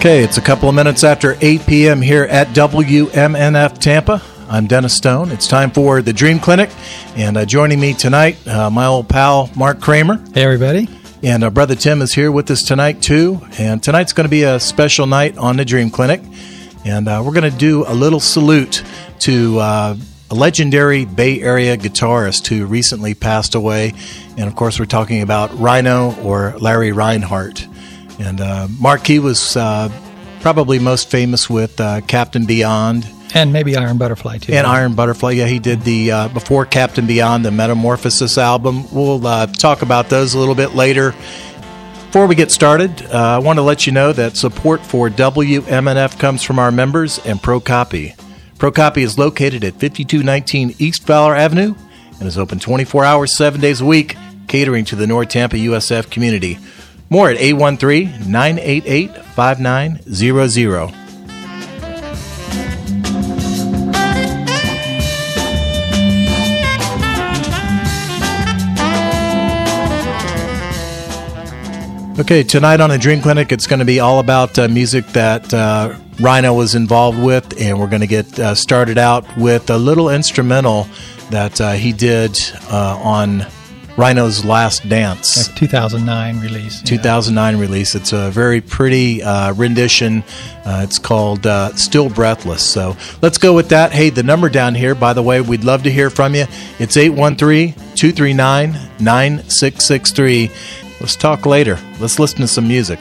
Okay, it's a couple of minutes after 8 p.m. here at WMNF Tampa. I'm Dennis Stone. It's time for the Dream Clinic, and uh, joining me tonight, uh, my old pal Mark Kramer. Hey, everybody. And uh, brother Tim is here with us tonight, too. And tonight's going to be a special night on the Dream Clinic, and uh, we're going to do a little salute to uh, a legendary Bay Area guitarist who recently passed away. And of course, we're talking about Rhino or Larry Reinhardt. And uh, Mark, he was uh, probably most famous with uh, Captain Beyond. And maybe Iron Butterfly, too. And Iron Butterfly. Yeah, he did the, uh, before Captain Beyond, the Metamorphosis album. We'll uh, talk about those a little bit later. Before we get started, uh, I want to let you know that support for WMNF comes from our members and ProCopy. ProCopy is located at 5219 East Fowler Avenue and is open 24 hours, 7 days a week, catering to the North Tampa USF community. More at 813 988 5900. Okay, tonight on the Dream Clinic, it's going to be all about uh, music that uh, Rhino was involved with, and we're going to get uh, started out with a little instrumental that uh, he did uh, on Rhino's Last Dance. 2009 release. 2009 yeah. release. It's a very pretty uh, rendition. Uh, it's called uh, Still Breathless. So let's go with that. Hey, the number down here, by the way, we'd love to hear from you. It's 813 239 9663. Let's talk later. Let's listen to some music.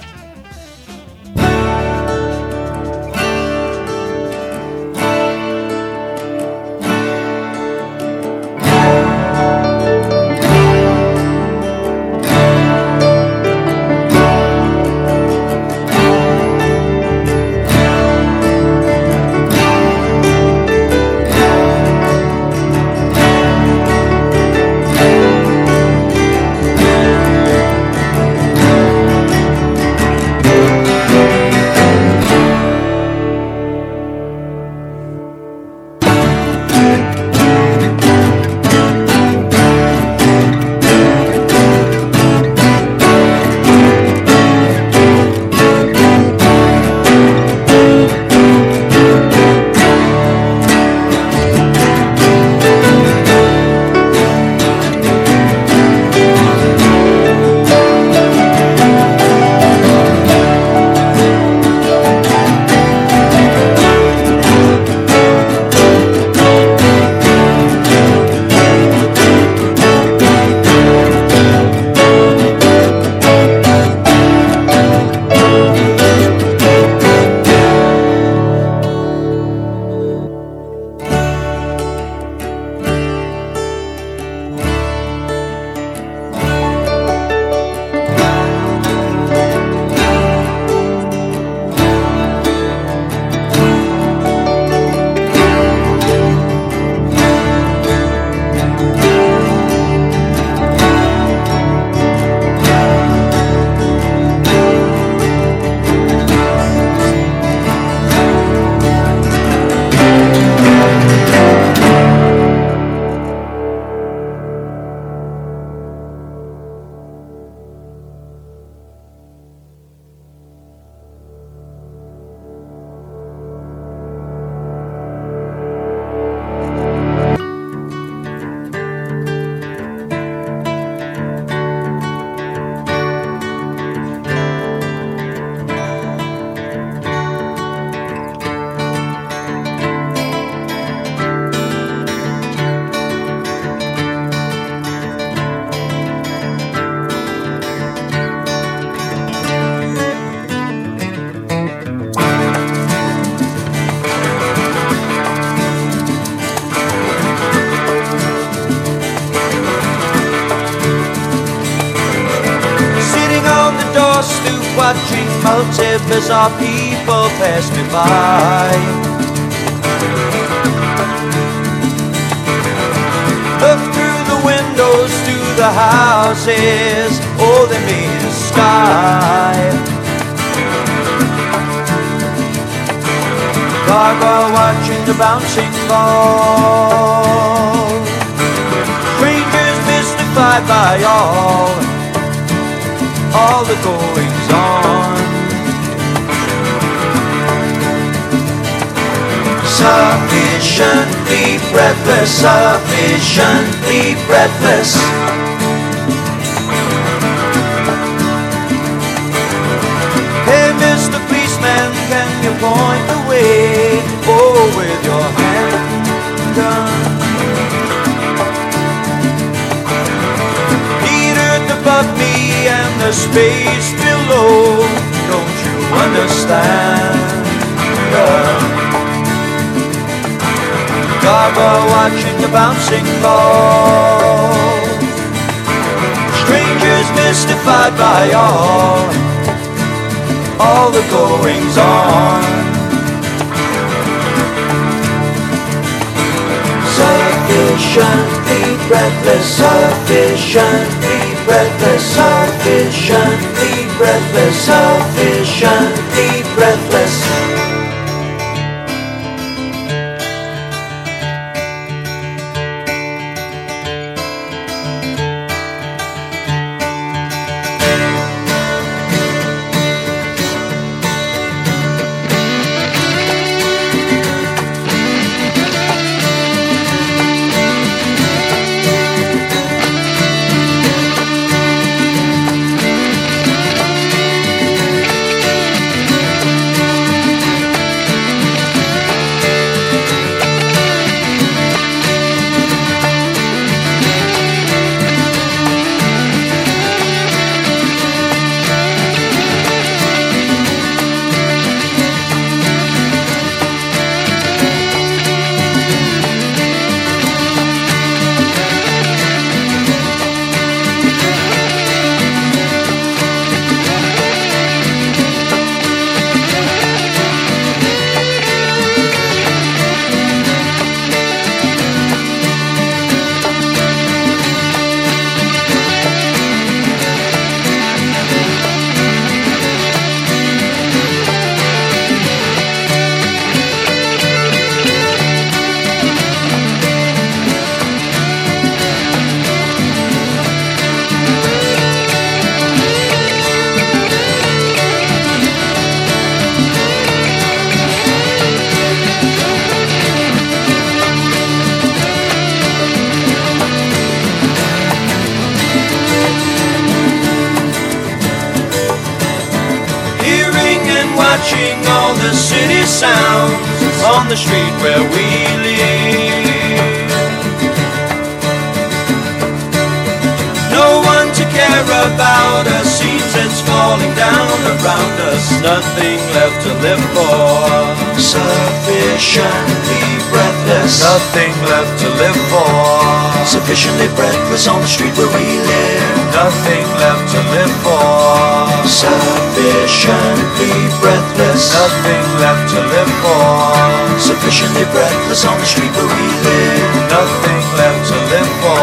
Sufficiently on the street where we live. Nothing left to live for.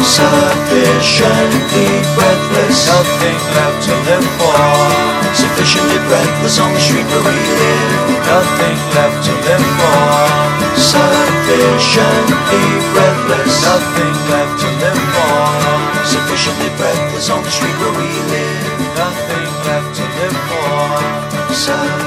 Sufficiently breathless. Nothing left to live for. Sufficiently breathless on the street where we live. Nothing left to live for sufficiently breathless. Nothing left to live for. Sufficiently breathless on the street where we live. Nothing left to live for. Sufficiently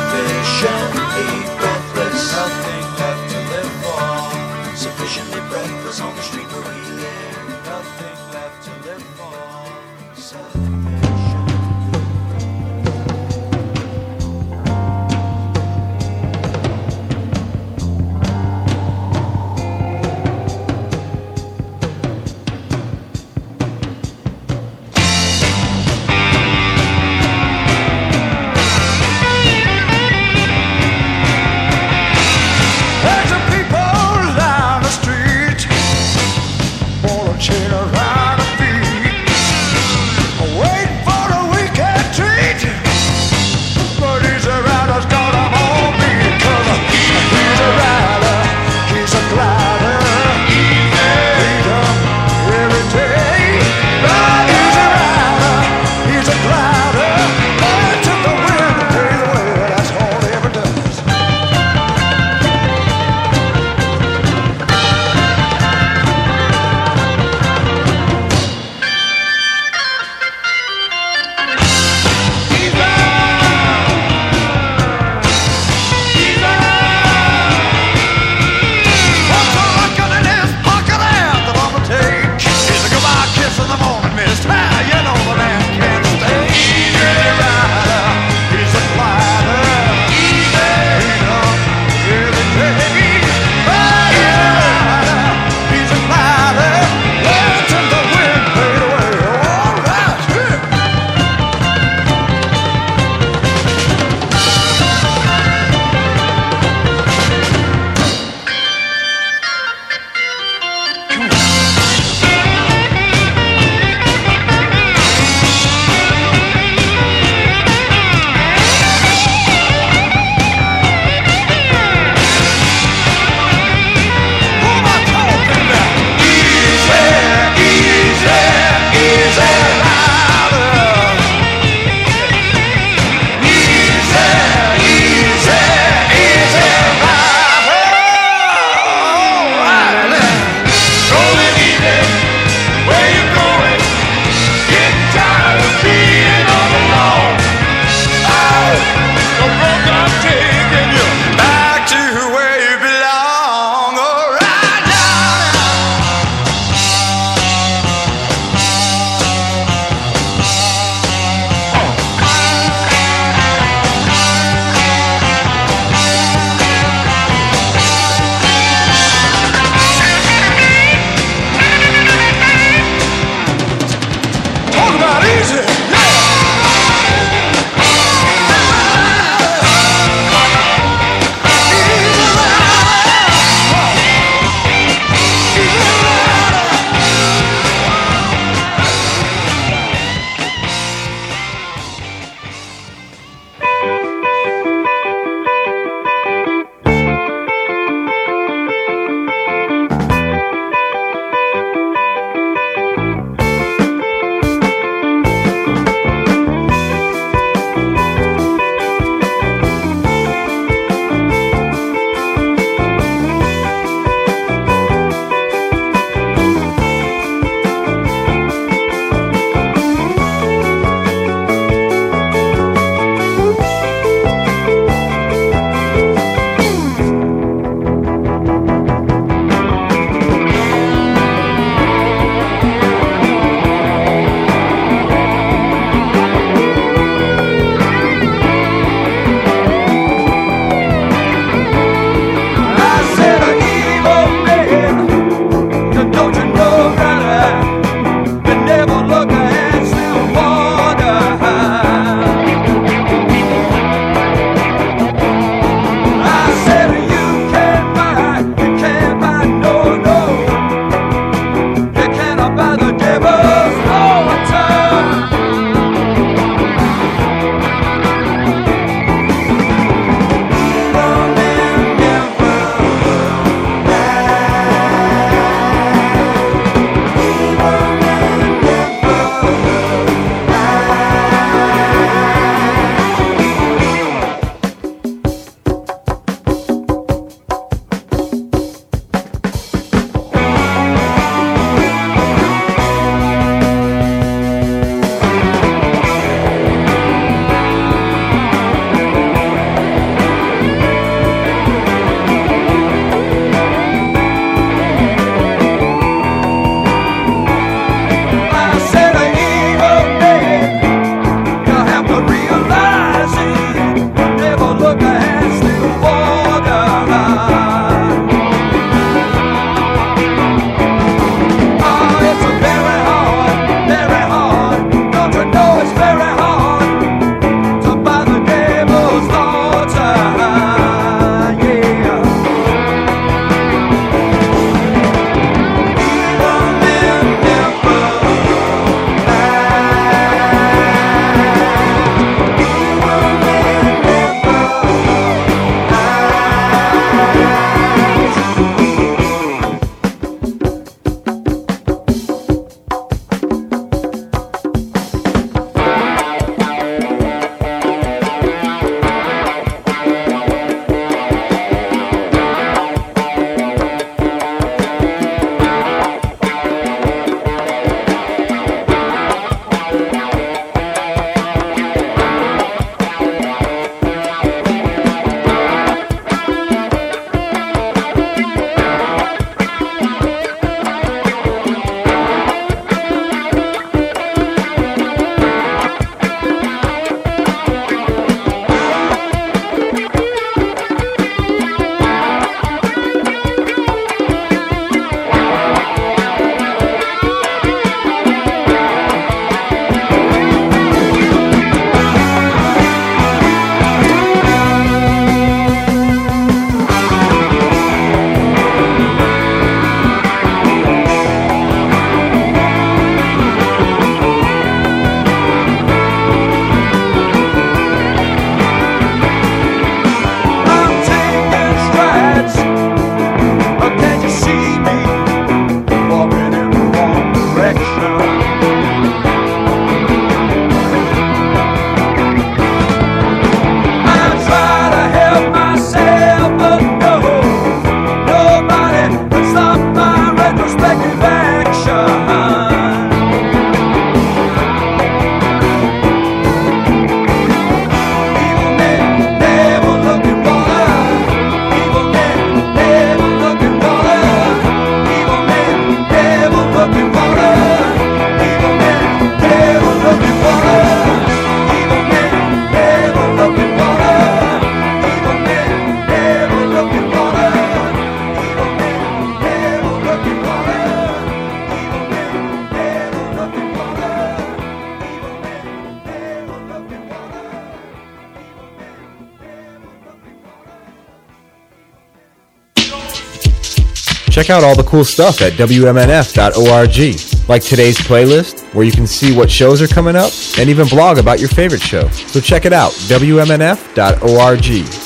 Check out all the cool stuff at WMNF.org, like today's playlist, where you can see what shows are coming up, and even blog about your favorite show. So check it out, WMNF.org,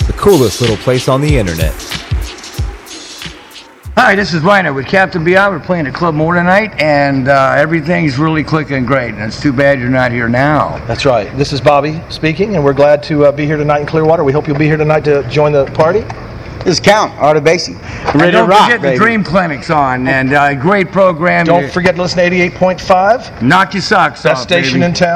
the coolest little place on the internet. Hi, this is Rhino with Captain Beyond. We're playing at Club More tonight, and uh, everything's really clicking great. And it's too bad you're not here now. That's right. This is Bobby speaking, and we're glad to uh, be here tonight in Clearwater. We hope you'll be here tonight to join the party. This is Count, Art of Basie. And Ready don't rock, forget baby. the Dream Clinic's on, and uh, great program. Don't You- forget to listen to 88.5, knock your socks best off, station baby. in town.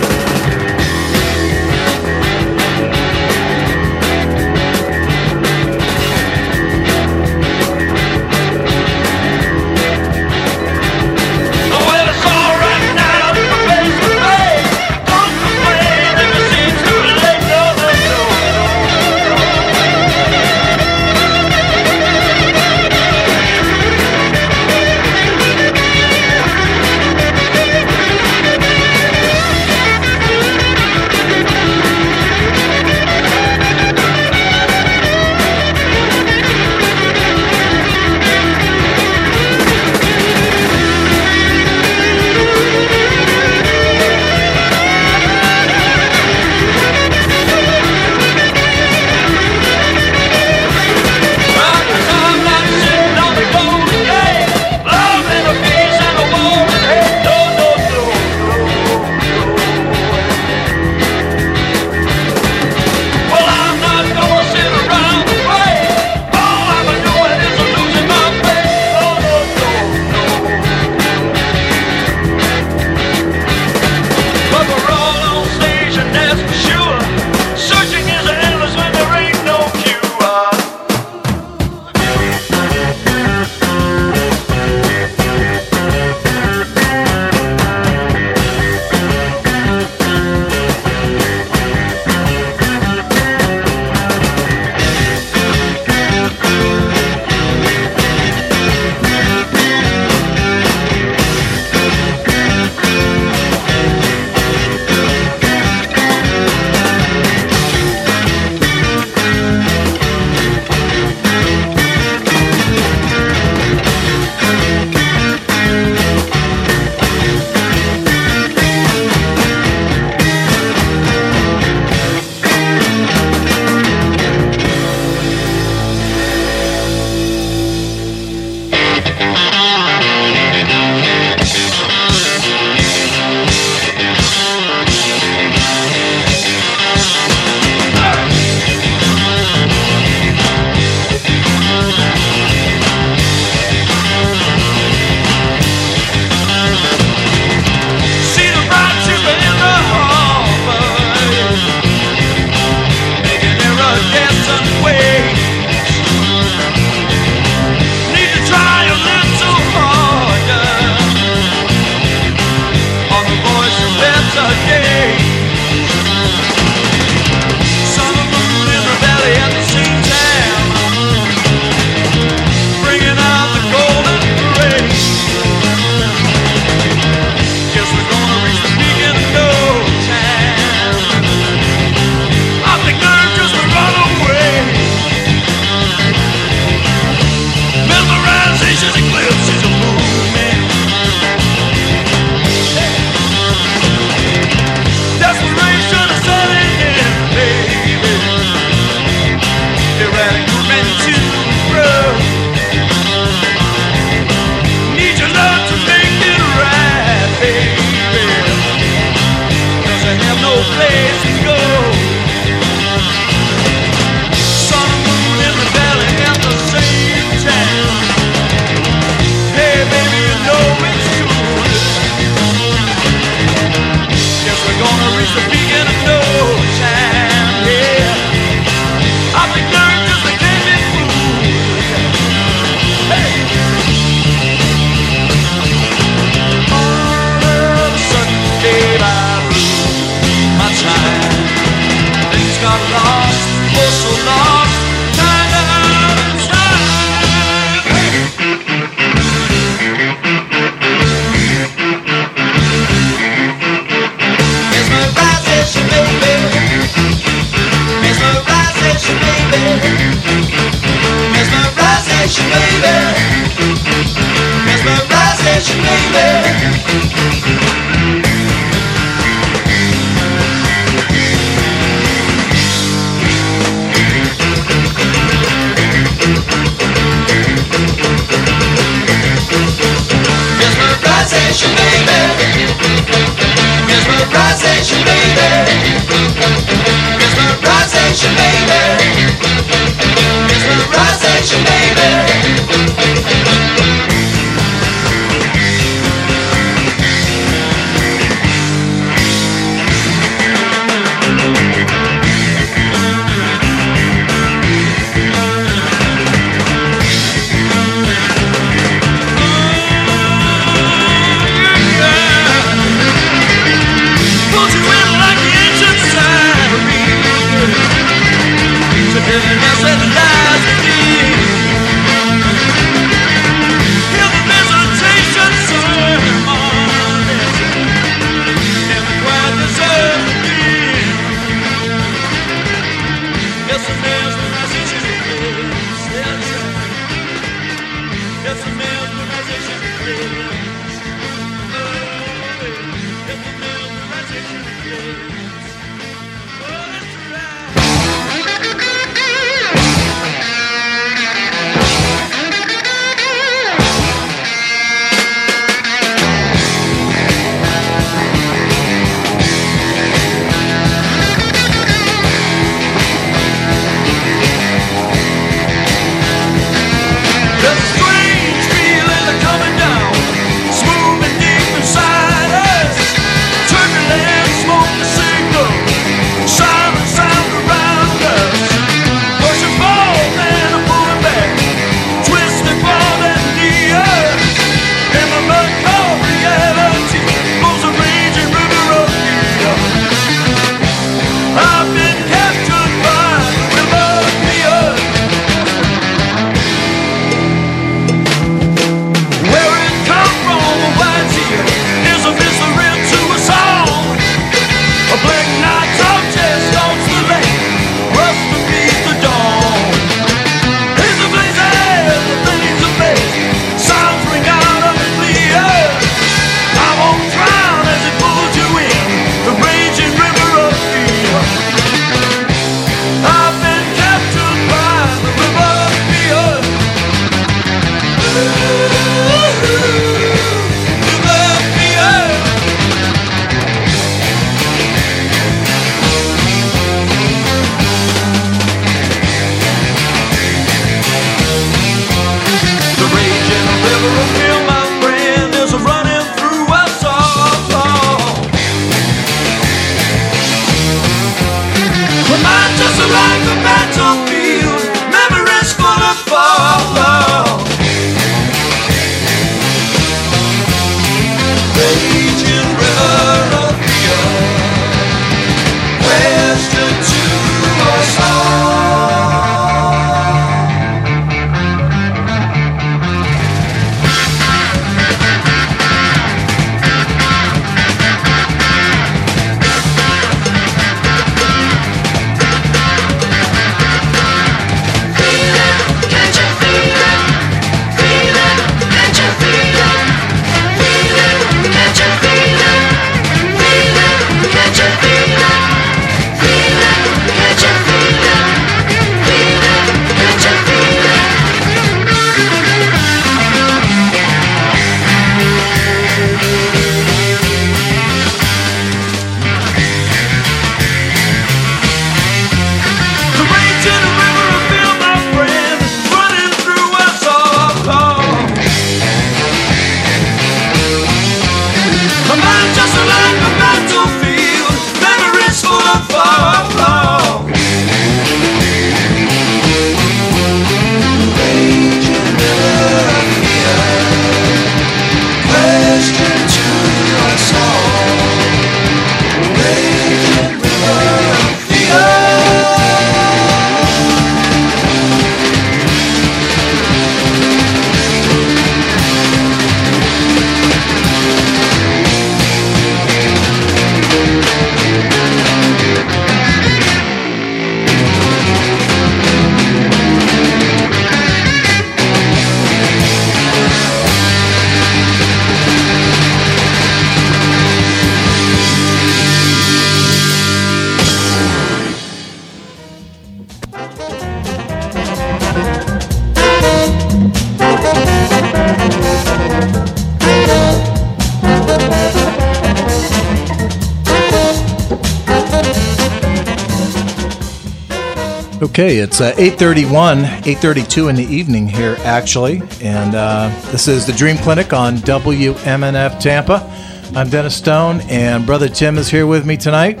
Okay, it's uh, 8:31, 8:32 in the evening here actually, and uh, this is the Dream Clinic on WMNF Tampa. I'm Dennis Stone, and Brother Tim is here with me tonight.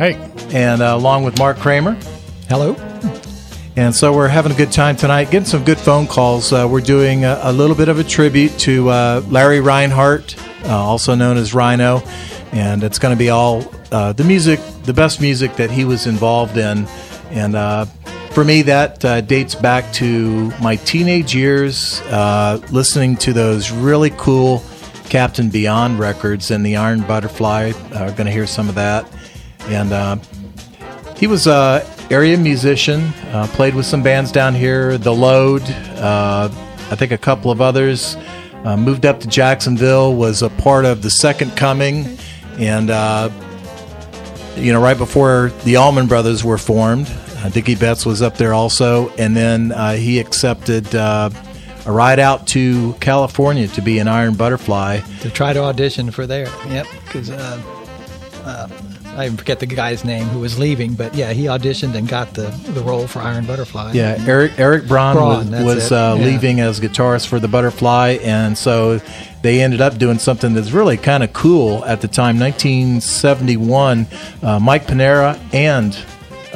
Hey. and uh, along with Mark Kramer. Hello. And so we're having a good time tonight, getting some good phone calls. Uh, we're doing a, a little bit of a tribute to uh, Larry Reinhardt, uh, also known as Rhino, and it's going to be all uh, the music, the best music that he was involved in. And uh, for me, that uh, dates back to my teenage years, uh, listening to those really cool Captain Beyond records and the Iron Butterfly. Uh, going to hear some of that. And uh, he was a area musician, uh, played with some bands down here, The Load, I think a couple of others. Moved up to Jacksonville, was a part of the Second Coming, and you know, right before the Allman Brothers were formed, uh, Dickey Betts was up there also, and then uh, he accepted uh, a ride out to California to be an Iron Butterfly. To try to audition for there. Yep. Because uh, uh, I forget the guy's name who was leaving, but yeah, he auditioned and got the, the role for Iron Butterfly. Yeah, Eric Eric Brann, Brann, was, was uh, Yeah. leaving as guitarist for the Butterfly, and so they ended up doing something that's really kind of cool at the time. 1971, uh, Mike Pinera and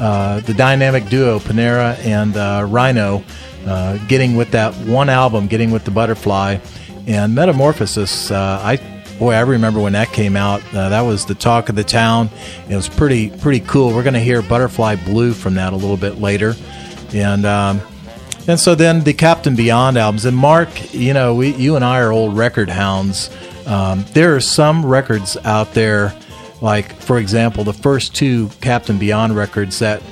uh, the dynamic duo Pinera and uh, Rhino uh, getting with that one album, getting with the Butterfly, and Metamorphosis. Uh, I boy, I remember when that came out. That was the talk of the town. It was pretty pretty cool. We're going to hear Butterfly Blue from that a little bit later, and. Um, and so then the Captain Beyond albums. And Mark, you know, we, you and I are old record hounds. Um, there are some records out there, like, for example, the first two Captain Beyond records that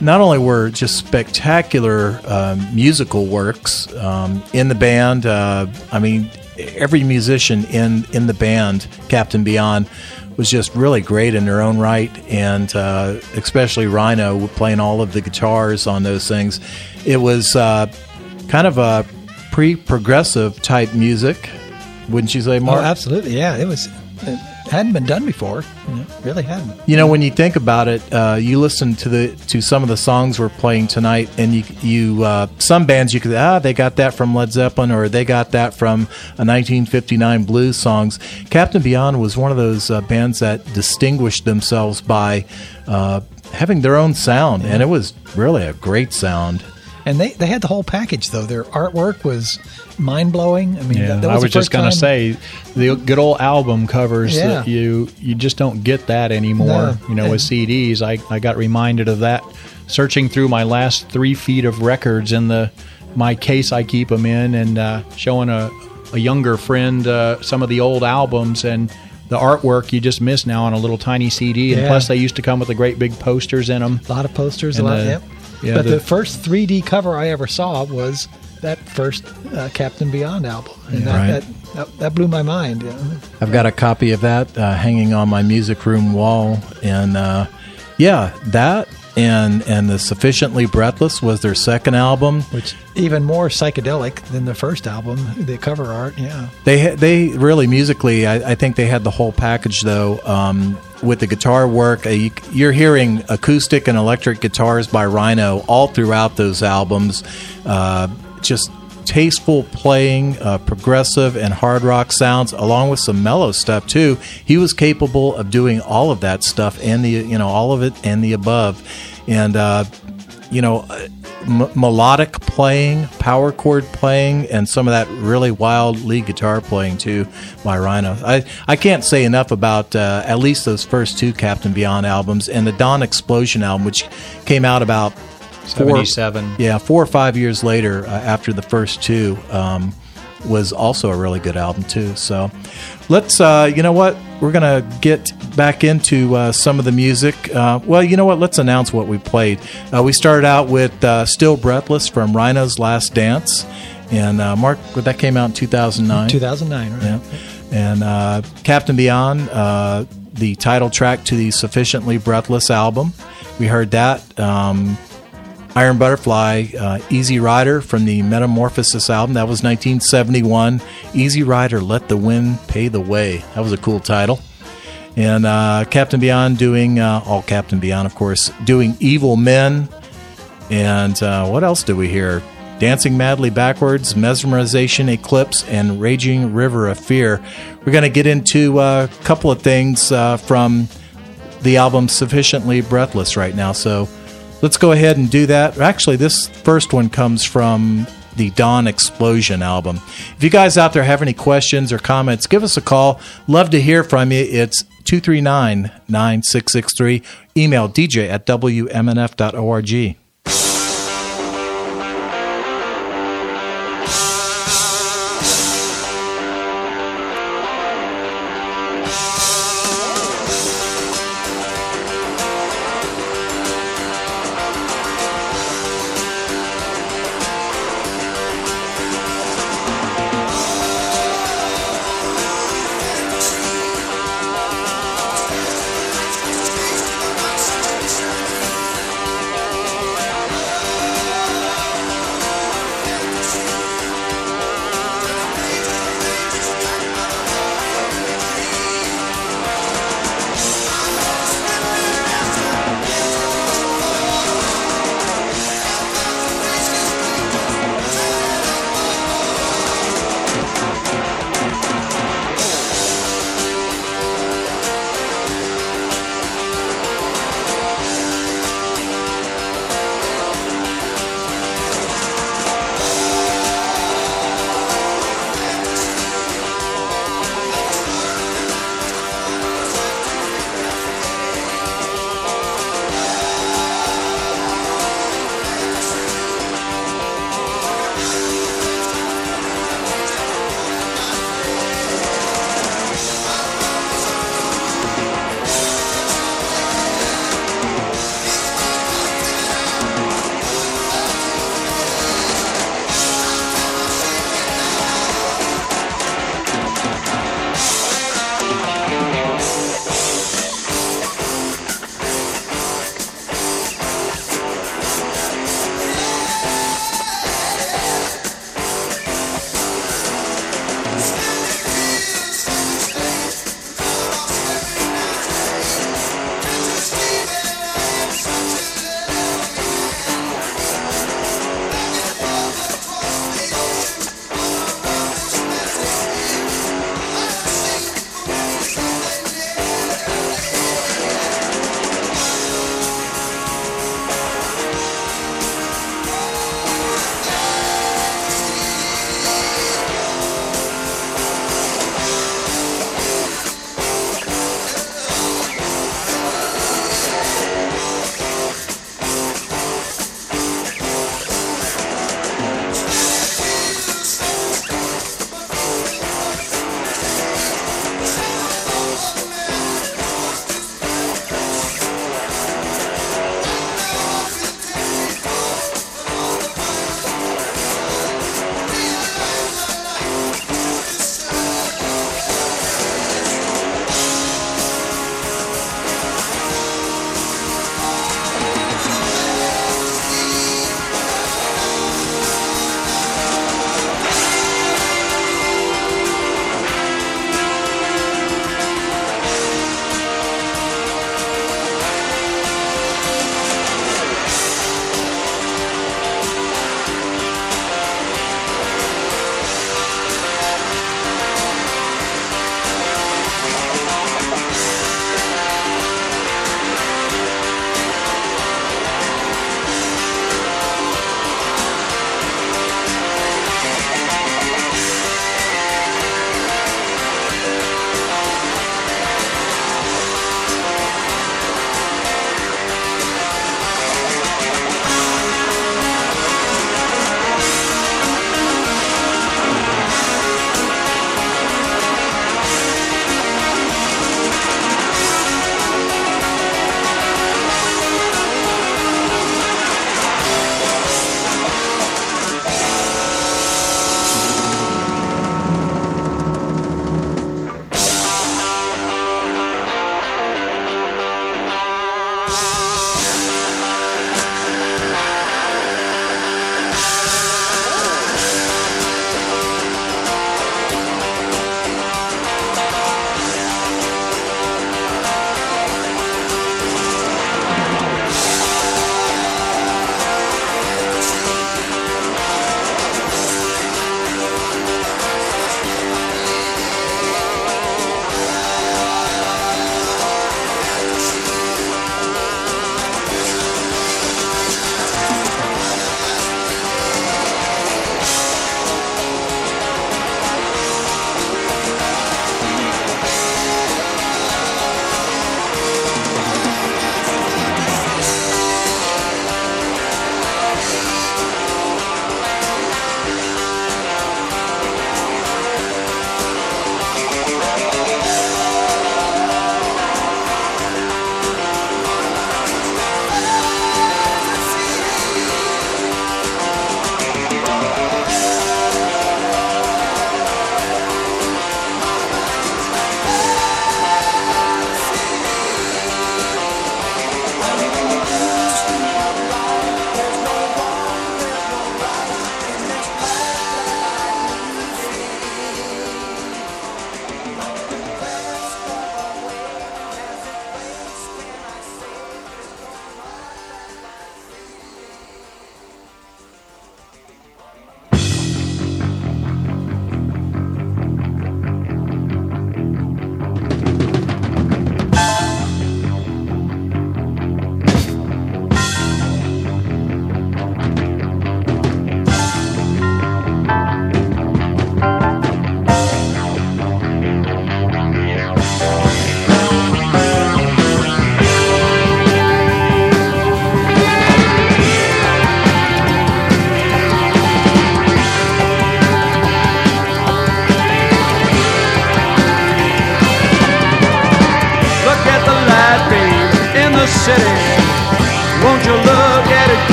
not only were just spectacular um, musical works um, in the band, uh, I mean, every musician in, in the band, Captain Beyond, was just really great in their own right, and uh, especially Rhino playing all of the guitars on those things. It was uh, kind of a pre-progressive type music, wouldn't you say, Mark? Oh, absolutely. Yeah, it was. Hadn't been done before. Really hadn't. You know, when you think about it, uh, you listen to the to some of the songs we're playing tonight, and you you uh, some bands you could ah they got that from Led Zeppelin or they got that from a 1959 blues songs. Captain Beyond was one of those uh, bands that distinguished themselves by uh, having their own sound, and it was really a great sound. And they, they had the whole package though. Their artwork was mind blowing. I mean, Yeah, that, that I was was just going to say the good old album covers Yeah. that you you just don't get that anymore. No. You know, with CDs, I, I got reminded of that searching through my last three feet of records in the my case I keep them in, and uh, showing a a younger friend uh, some of the old albums and. The artwork you just miss now on a little tiny CD, and Yeah. plus they used to come with the great big posters in them. A lot of posters. And a lot. the- yep. Yeah, but the, the- first 3D cover I ever saw was that first uh, Captain Beyond album, and that, Right. that, that that blew my mind. Yeah. I've got a copy of that uh, hanging on my music room wall, and uh, yeah, that and and the Sufficiently Breathless was their second album. Which even more psychedelic than the first album. The cover art, yeah. They they really musically, I, I think they had the whole package though. Um, with the guitar work, you, you're hearing acoustic and electric guitars by Rhino all throughout those albums. Uh, just tasteful playing, uh, progressive and hard rock sounds, along with some mellow stuff too. He was capable of doing all of that stuff and the you know all of it and the above, and uh, you know. uh, M- melodic playing, power chord playing, and some of that really wild lead guitar playing too by Rhino. I, I can't say enough about uh, at least those first two Captain Beyond albums and the Dawn Explosion album, which came out about four, 77. yeah, four or five years later uh, after the first two. Um, was also a really good album too. So let's, uh, you know what, we're gonna get back into uh, some of the music. Uh, well, you know what, let's announce what we played. Uh, we started out with uh, "Still Breathless" from Rhino's Last Dance, and uh, Mark, that came out in two thousand nine. 2009, right? Yeah. And uh, Captain Beyond, uh, the title track to the Sufficiently Breathless album. We heard that. Um, Iron Butterfly, uh, Easy Rider from the Metamorphosis album. That was 1971. Easy Rider, Let the Wind Pay the Way. That was a cool title. And uh, Captain Beyond doing, uh, all Captain Beyond, of course, doing Evil Men. And uh, what else do we hear? Dancing Madly Backwards, Mesmerization Eclipse, and Raging River of Fear. We're going to get into uh, a couple of things uh, from the album Sufficiently Breathless right now. So let's go ahead and do that. Actually, this first one comes from the Dawn Explosion album. If you guys out there have any questions or comments, give us a call. Love to hear from you. It's 239 9663. Email dj at wmnf.org.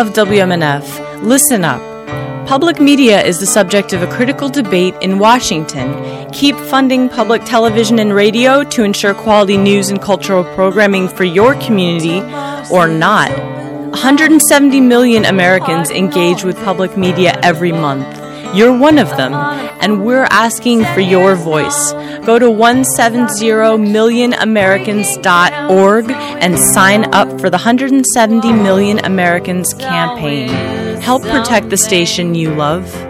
love WMNF, listen up. Public media is the subject of a critical debate in Washington. Keep funding public television and radio to ensure quality news and cultural programming for your community or not. 170 million Americans engage with public media every month. You're one of them, and we're asking for your voice. Go to 170millionamericans.org and sign up for the 170 Million Americans campaign. Help protect the station you love.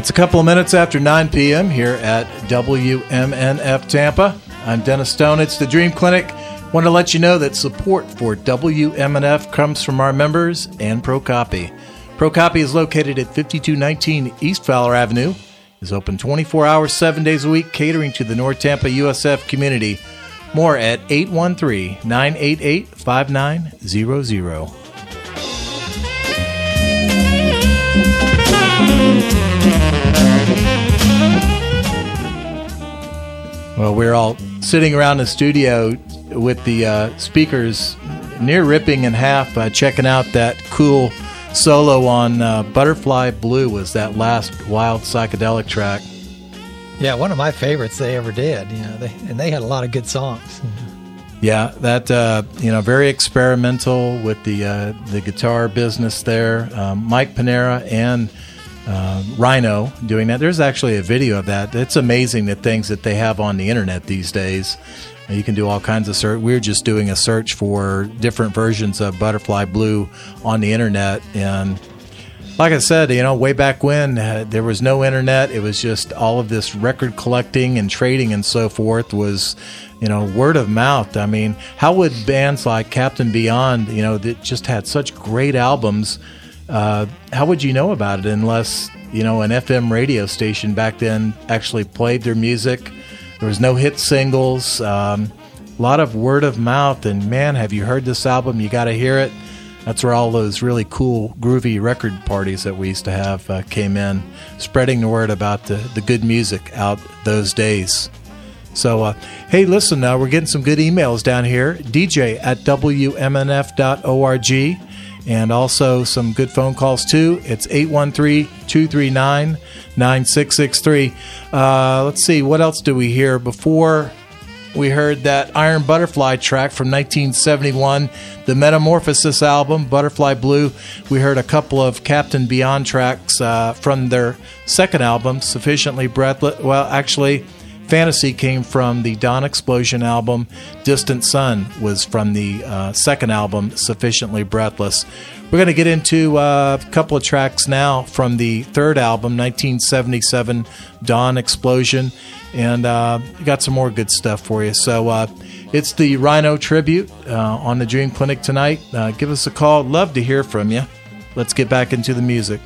It's a couple of minutes after 9 p.m. here at WMNF Tampa. I'm Dennis Stone. It's the Dream Clinic. Want to let you know that support for WMNF comes from our members and ProCopy. ProCopy is located at 5219 East Fowler Avenue. Is open 24 hours, 7 days a week, catering to the North Tampa USF community. More at 813 988 5900. Well, we're all sitting around the studio with the uh, speakers near ripping in half, uh, checking out that cool solo on uh, Butterfly Blue. Was that last wild psychedelic track? Yeah, one of my favorites they ever did. You know, they, and they had a lot of good songs. Yeah, that uh, you know, very experimental with the uh, the guitar business there. Um, Mike Pinera and uh, Rhino doing that. There's actually a video of that. It's amazing the things that they have on the internet these days. You can do all kinds of search. We're just doing a search for different versions of Butterfly Blue on the internet, and like I said, you know, way back when uh, there was no internet, it was just all of this record collecting and trading and so forth was, you know, word of mouth. I mean, how would bands like Captain Beyond, you know, that just had such great albums, uh, how would you know about it unless, you know, an FM radio station back then actually played their music? There was no hit singles, um, a lot of word of mouth, and man, have you heard this album? You got to hear it. That's where all those really cool, groovy record parties that we used to have uh, came in, spreading the word about the, the good music out those days. So, uh, hey, listen, uh, we're getting some good emails down here. DJ at WMNF.org, and also some good phone calls too. It's 813 239 9663. Let's see, what else do we hear before? We heard that Iron Butterfly track from 1971, the Metamorphosis album, Butterfly Blue. We heard a couple of Captain Beyond tracks uh, from their second album, Sufficiently Breathless. Well, actually, Fantasy came from the Dawn Explosion album. Distant Sun was from the uh, second album, Sufficiently Breathless. We're going to get into uh, a couple of tracks now from the third album, 1977, Dawn Explosion, and uh, got some more good stuff for you. So uh, it's the Rhino tribute uh, on the Dream Clinic tonight. Uh, give us a call. Love to hear from you. Let's get back into the music.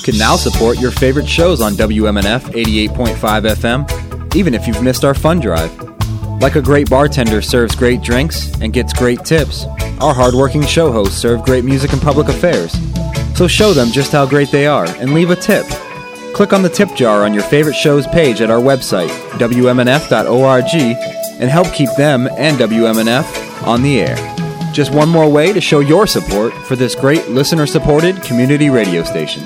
You can now support your favorite shows on WMNF 88.5 FM, even if you've missed our fund drive. Like a great bartender serves great drinks and gets great tips, our hardworking show hosts serve great music and public affairs. So show them just how great they are and leave a tip. Click on the tip jar on your favorite show's page at our website, WMNF.org, and help keep them and WMNF on the air. Just one more way to show your support for this great listener supported community radio station.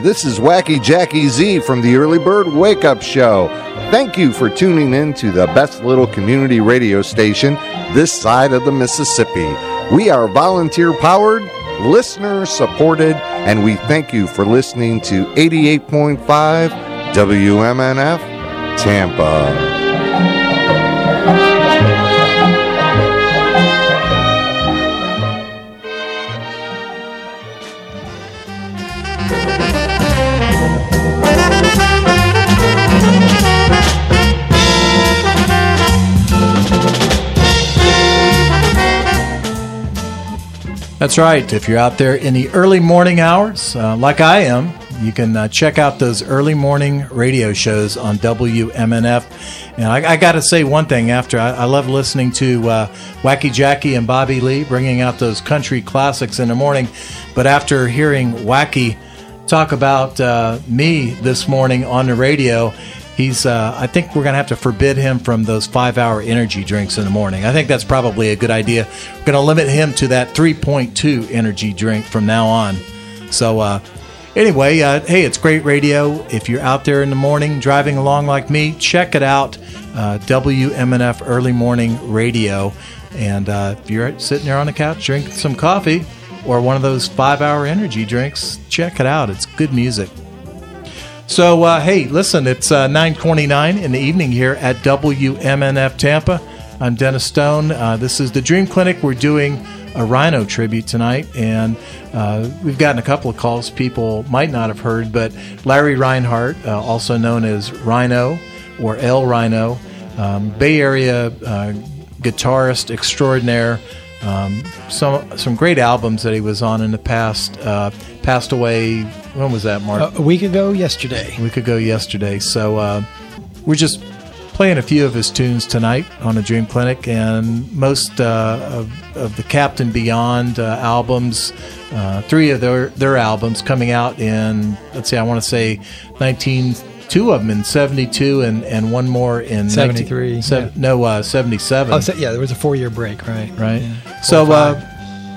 This is Wacky Jackie Z from the Early Bird Wake Up Show. Thank you for tuning in to the best little community radio station this side of the Mississippi. We are volunteer powered, listener supported, and we thank you for listening to 88.5 WMNF Tampa. That's right. If you're out there in the early morning hours, uh, like I am, you can uh, check out those early morning radio shows on WMNF. And I, I got to say one thing after I, I love listening to uh, Wacky Jackie and Bobby Lee bringing out those country classics in the morning. But after hearing Wacky talk about uh, me this morning on the radio, he's uh, i think we're going to have to forbid him from those five hour energy drinks in the morning. I think that's probably a good idea. We're going to limit him to that 3.2 energy drink from now on. So uh, anyway uh, hey it's great radio. If you're out there in the morning driving along like me check it out uh, wmnf early morning radio. And uh, if you're sitting there on the couch drinking some coffee or one of those five hour energy drinks check it out. It's good music so, uh, hey, listen, it's uh, 929 in the evening here at WMNF Tampa. I'm Dennis Stone. Uh, this is the Dream Clinic. We're doing a rhino tribute tonight, and uh, we've gotten a couple of calls people might not have heard, but Larry Reinhardt, uh, also known as Rhino or El Rhino, um, Bay Area uh, guitarist extraordinaire. Um, some some great albums that he was on in the past. Uh, passed away. When was that, Mark? a week ago yesterday. A week ago yesterday. So uh, we're just playing a few of his tunes tonight on the Dream Clinic, and most uh, of, of the Captain Beyond uh, albums, uh, three of their their albums coming out in let's see, I want to say nineteen. Two of them in '72 and, and one more in 73, 19 sev- yeah. No, uh, '77. Oh, so, yeah, there was a four year break, right? right? Yeah. So, uh,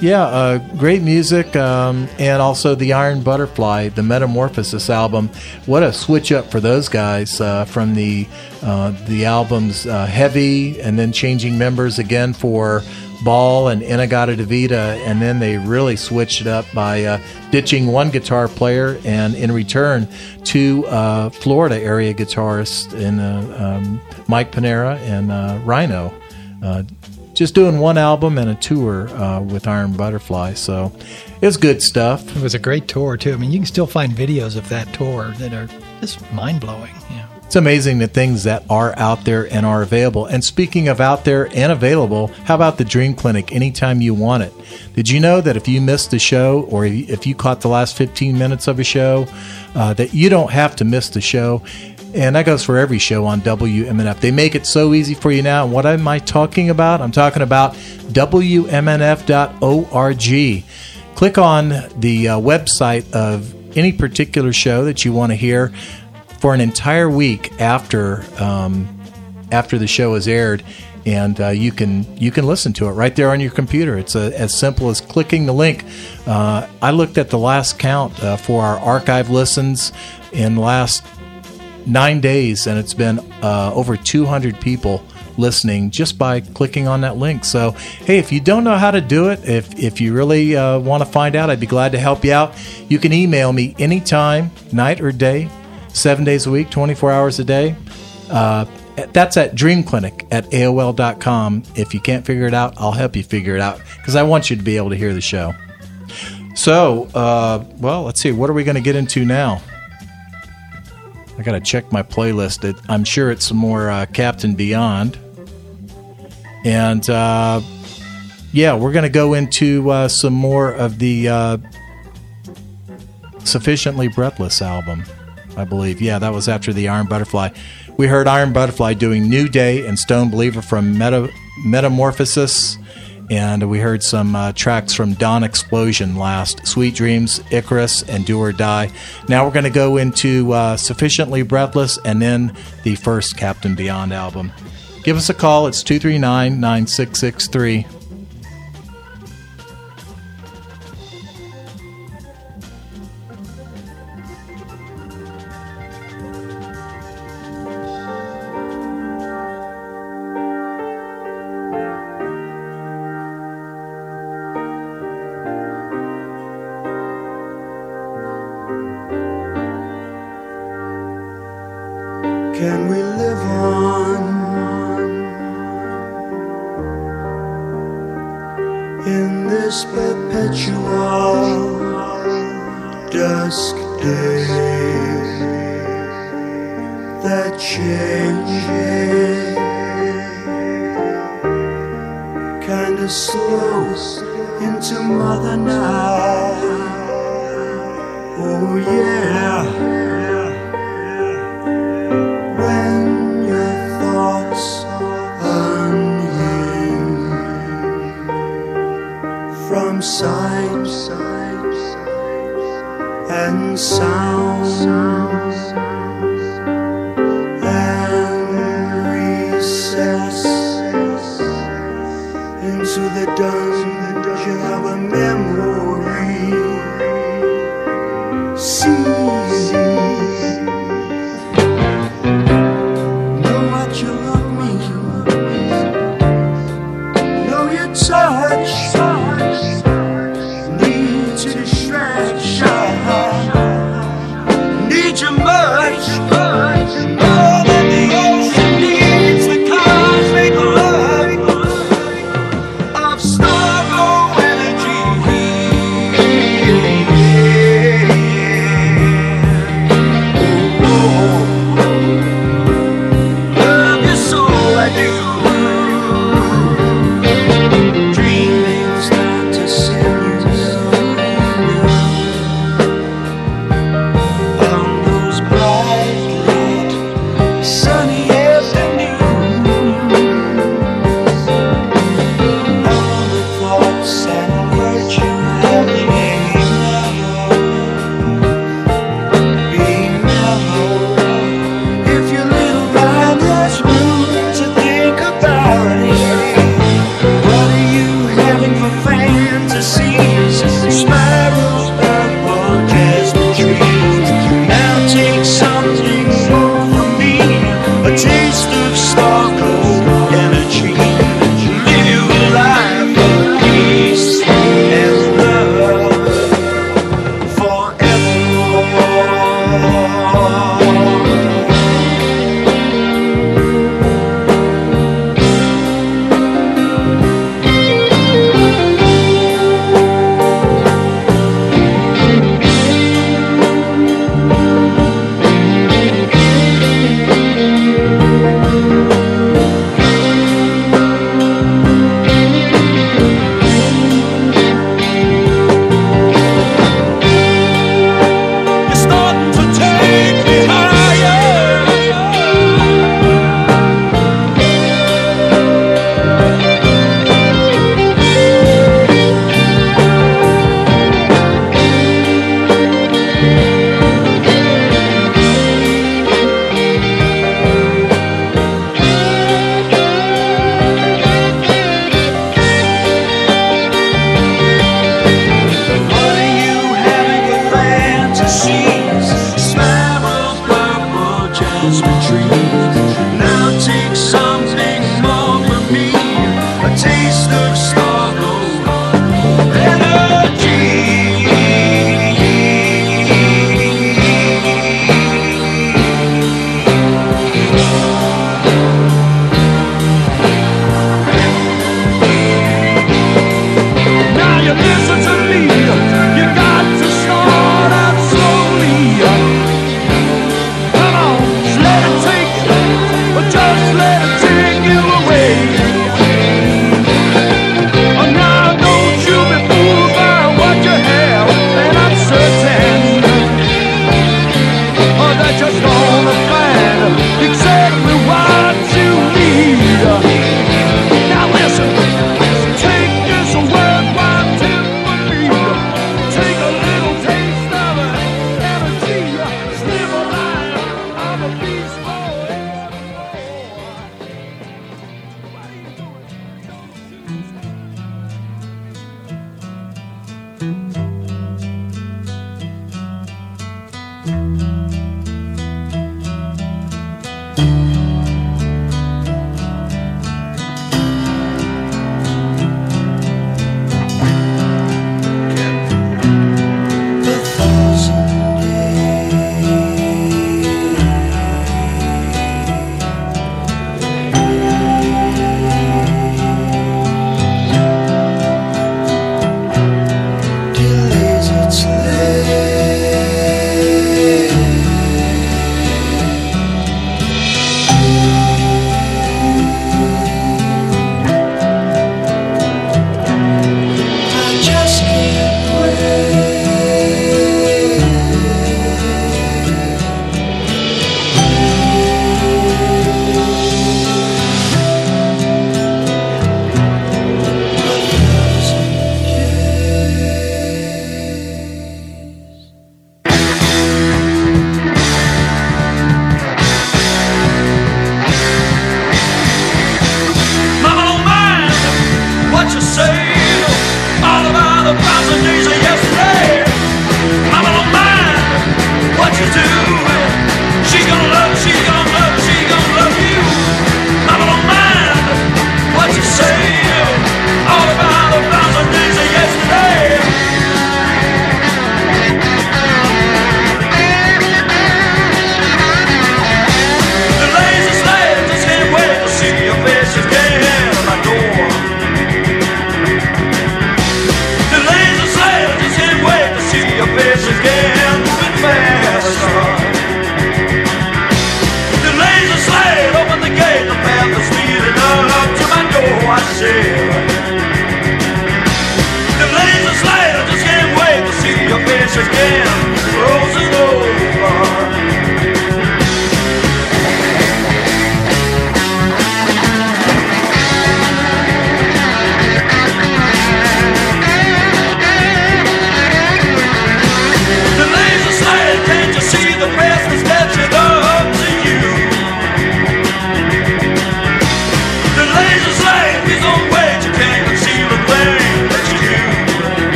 yeah, uh, great music, um, and also the Iron Butterfly, the Metamorphosis album. What a switch up for those guys uh, from the uh, the albums uh, Heavy, and then changing members again for Ball and In-A-Gadda-Da-Vida, and then they really switched it up by uh, ditching one guitar player, and in return, two uh, Florida area guitarists in uh, um, Mike Pinera and uh, Rhino. Uh, just doing one album and a tour uh, with Iron Butterfly. So it's good stuff. It was a great tour too. I mean, you can still find videos of that tour that are just mind blowing. It's amazing the things that are out there and are available. And speaking of out there and available, how about the Dream Clinic anytime you want it? Did you know that if you missed the show or if you caught the last 15 minutes of a show, uh, that you don't have to miss the show? And that goes for every show on WMNF. They make it so easy for you now. And what am I talking about? I'm talking about WMNF.org. Click on the uh, website of any particular show that you want to hear for an entire week after um, after the show is aired, and uh, you can you can listen to it right there on your computer. It's uh as simple as clicking the link. Uh, I looked at the last count uh, for our archive listens in the last nine days, and it's been uh, over 200 people listening just by clicking on that link. So, hey, if you don't know how to do it, if, if you really uh, want to find out, I'd be glad to help you out. You can email me anytime, night or day, seven days a week, 24 hours a day. Uh, that's at dreamclinic at AOL.com. If you can't figure it out, I'll help you figure it out because I want you to be able to hear the show. So, uh, well, let's see. What are we going to get into now? I got to check my playlist. It, I'm sure it's some more uh, Captain Beyond. And uh, yeah, we're going to go into uh, some more of the uh, Sufficiently Breathless album, I believe. Yeah, that was after the Iron Butterfly. We heard Iron Butterfly doing New Day and Stone Believer from Meta- Metamorphosis. And we heard some uh, tracks from Dawn Explosion last Sweet Dreams, Icarus, and Do or Die. Now we're going to go into uh, Sufficiently Breathless and then the first Captain Beyond album. Give us a call. It's 239 9663.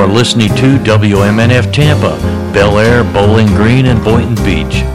are listening to WMNF Tampa, Bel Air, Bowling Green, and Boynton Beach.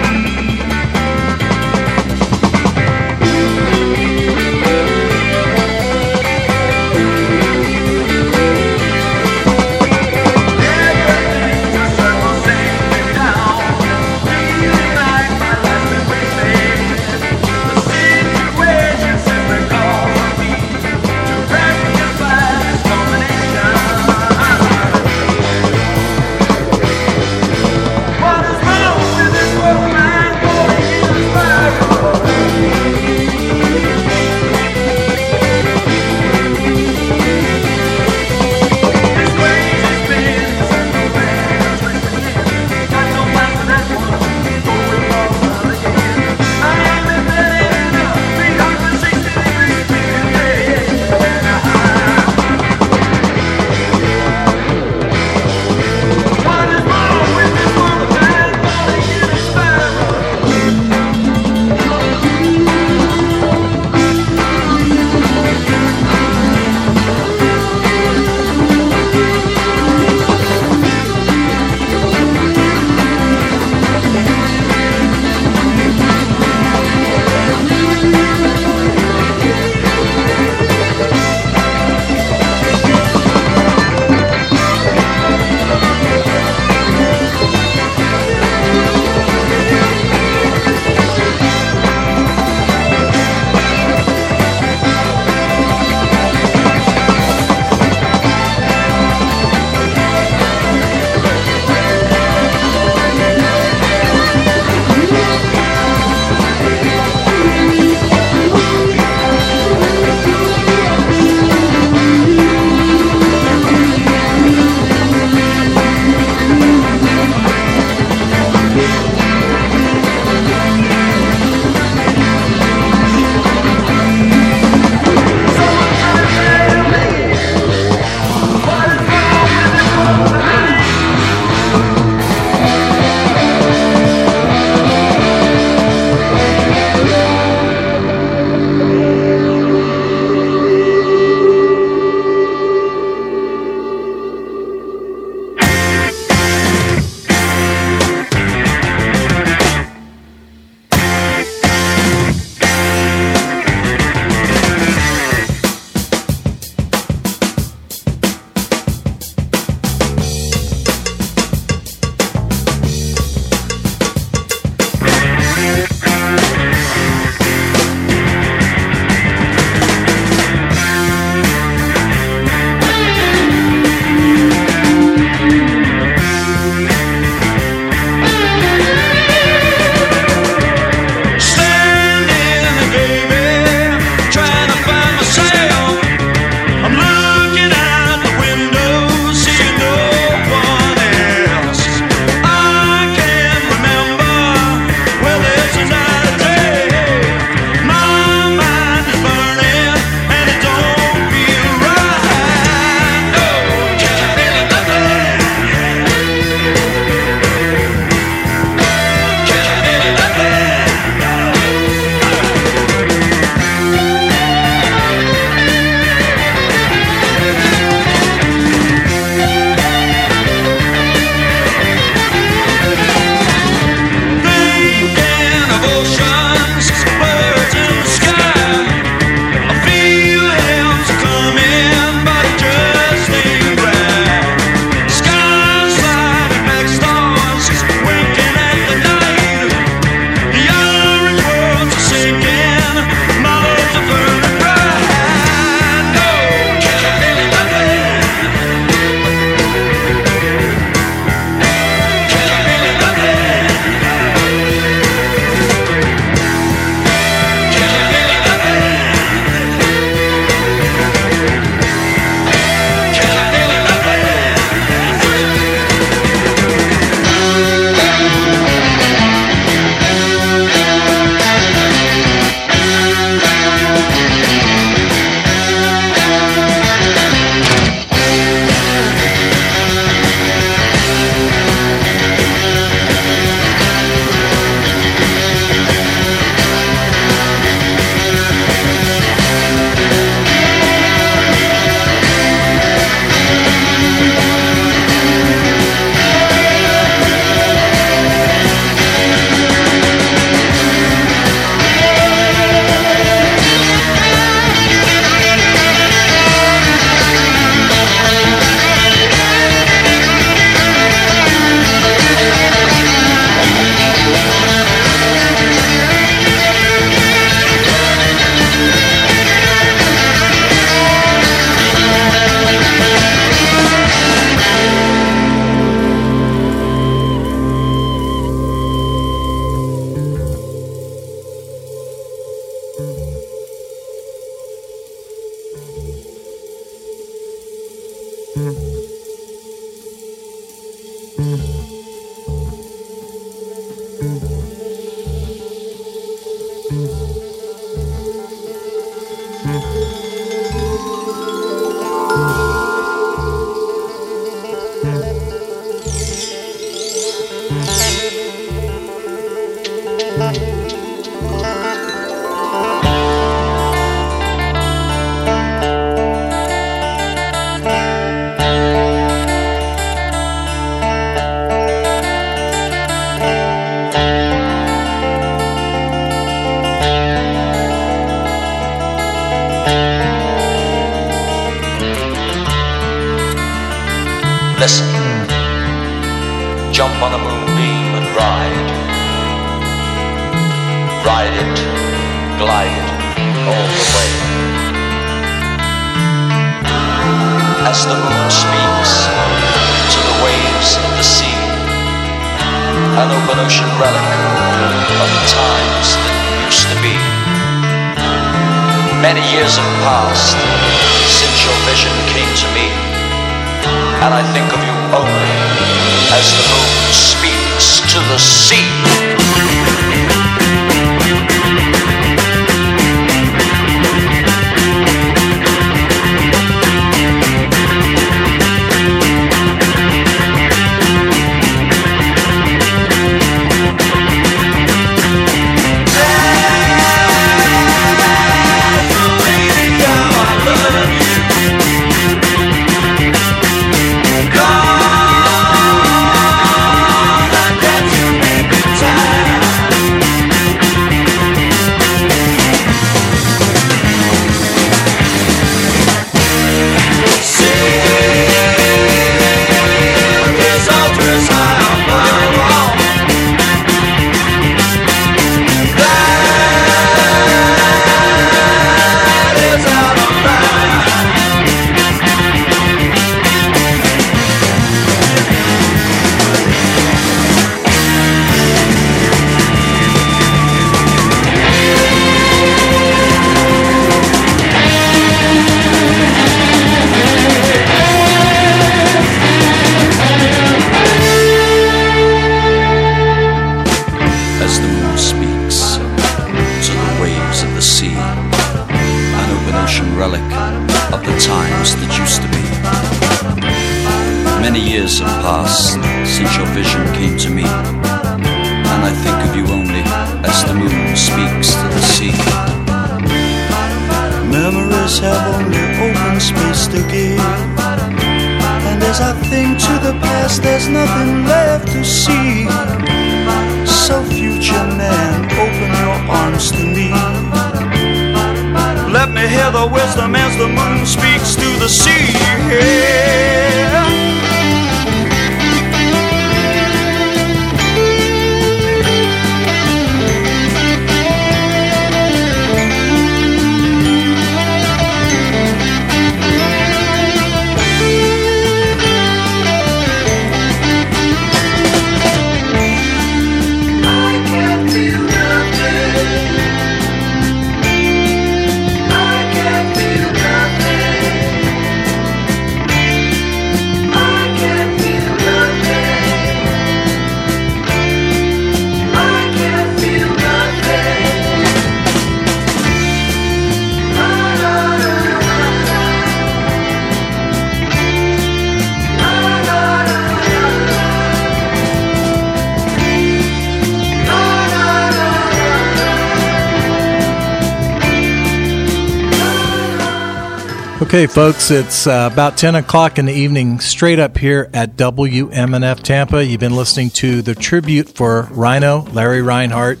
Okay, folks, it's uh, about 10 o'clock in the evening, straight up here at WMNF Tampa. You've been listening to the tribute for Rhino, Larry Reinhardt.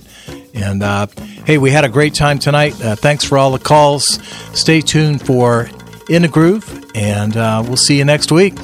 And uh, hey, we had a great time tonight. Uh, thanks for all the calls. Stay tuned for In the Groove, and uh, we'll see you next week.